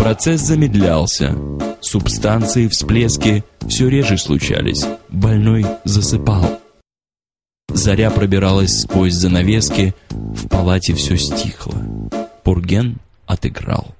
Процесс замедлялся. Субстанции, всплески все реже случались. Больной засыпал. Заря пробиралась сквозь занавески, в палате все стихло. Пурген отыграл.